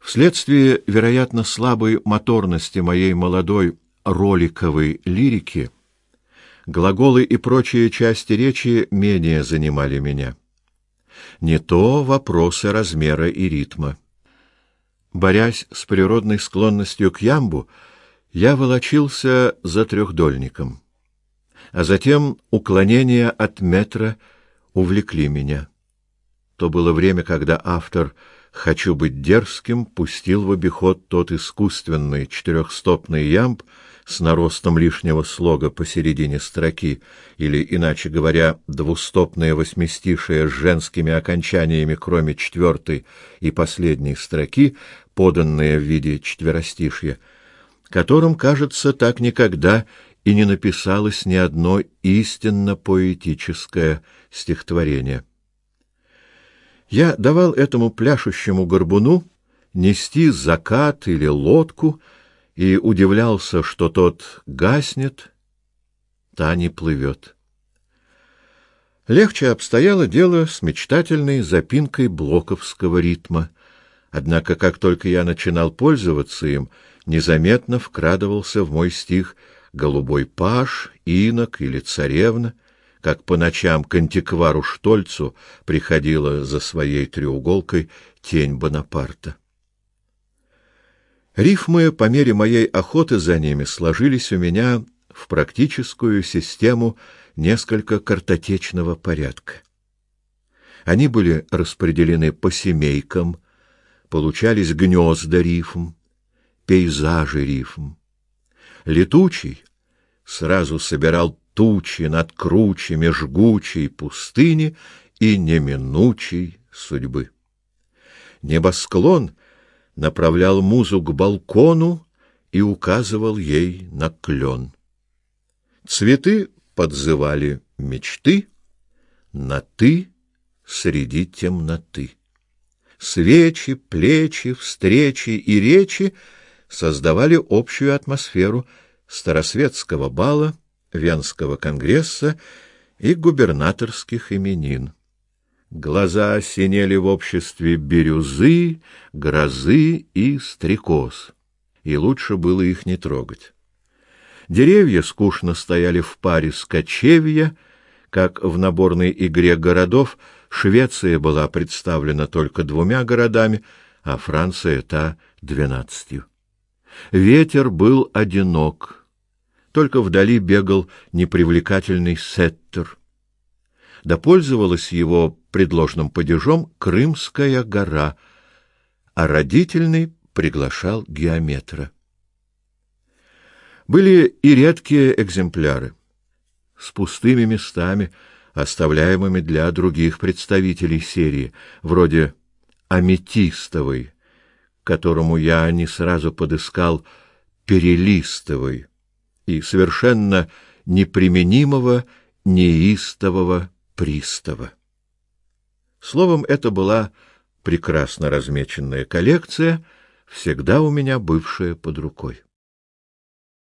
Вследствие, вероятно, слабой моторности моей молодой роликовой лирики, глаголы и прочие части речи менее занимали меня. Не то вопросы размера и ритма. Борясь с природной склонностью к ямбу, я волочился за трехдольником. А затем уклонения от метра увлекли меня. То было время, когда автор «Хочу быть дерзким» пустил в обиход тот искусственный четырехстопный ямб с наростом лишнего слога посередине строки, или, иначе говоря, двустопное восьмистишее с женскими окончаниями, кроме четвертой и последней строки, поданное в виде четверостишья, которым, кажется, так никогда и не написалось ни одно истинно поэтическое стихотворение. Я давал этому пляшущему горбуну нести закат или лодку и удивлялся, что тот гаснет, та не плывет. Легче обстояло дело с мечтательной запинкой блоковского ритма. Однако, как только я начинал пользоваться им, незаметно вкрадывался в мой стих голубой паж, инок или царевна, как по ночам к антиквару Штольцу приходила за своей треуголкой тень Бонапарта. Рифмы по мере моей охоты за ними сложились у меня в практическую систему несколько картотечного порядка. Они были распределены по семейкам, получались гнезда рифм, пейзажи рифм. Летучий сразу собирал тучи над кручами жгучей пустыни и неминучей судьбы. Небосклон направлял музу к балкону и указывал ей на клен. Цветы подзывали мечты на «ты» среди темноты. Свечи, плечи, встречи и речи создавали общую атмосферу старосветского бала, Венского конгресса и губернаторских именин. Глаза синели в обществе бирюзы, грозы и стрекоз, и лучше было их не трогать. Деревья скучно стояли в паре с кочевья, как в наборной игре городов Швеция была представлена только двумя городами, а Франция та двенадцатью. Ветер был одинок. Только вдали бегал непривлекательный сеттер. Да пользовалась его предложным падежом Крымская гора, а родительный приглашал геометра. Были и редкие экземпляры с пустыми местами, оставляемыми для других представителей серии, вроде аметистовой, которому я не сразу подыскал перелистовой и совершенно неприменимого неистового пристава. Словом, это была прекрасно размеченная коллекция, всегда у меня бывшая под рукой.